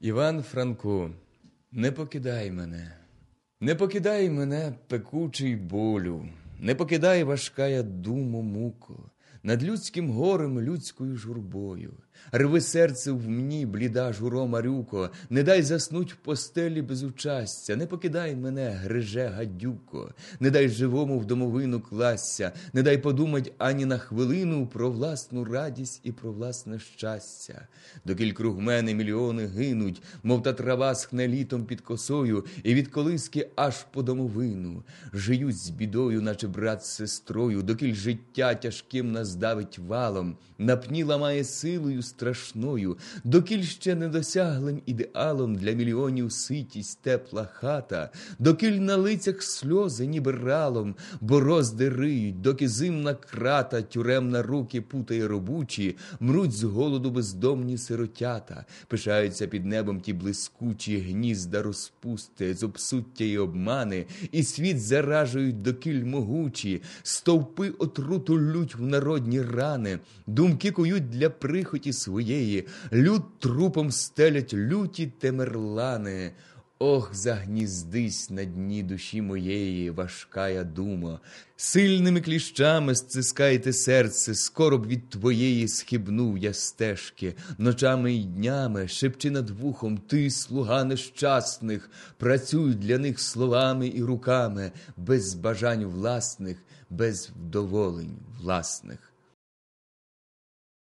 Іван Франко, не покидай мене, не покидай мене, пекучий болю, не покидай важкая думо муко, над людським горем, людською журбою. Рви серце в мені, бліда журо Марюко, не дай заснуть в постелі без участя, не покидай мене, гриже гадюко, не дай живому в домовину класся, не дай подумать ані на хвилину про власну радість і про власне щастя. Докіль круг мене мільйони гинуть, мов та трава схне літом під косою, і від колиски аж по домовину. Жиють з бідою, наче брат з сестрою, докіль життя тяжким нас давить валом, на пні ламає силою страшною, докіль ще недосяглим ідеалом для мільйонів ситість тепла хата, докіль на лицях сльози, ніби ралом, борозди риють, доки зимна крата, тюремна руки путає робучі, мруть з голоду бездомні сиротята, пишаються під небом ті блискучі гнізда розпусти, зобсуття й обмани, і світ заражують докіль могучі, стовпи отруту лють в народні рани, думки кують для прихоті своєї, люд трупом стелять люті темерлани. Ох, загніздись на дні душі моєї, важкая дума. Сильними кліщами стискайте серце, скоро б від твоєї схибнув я стежки, ночами й днями шепчи над вухом, ти, слуга нещасних, працюй для них словами і руками, без бажань власних, без вдоволень власних.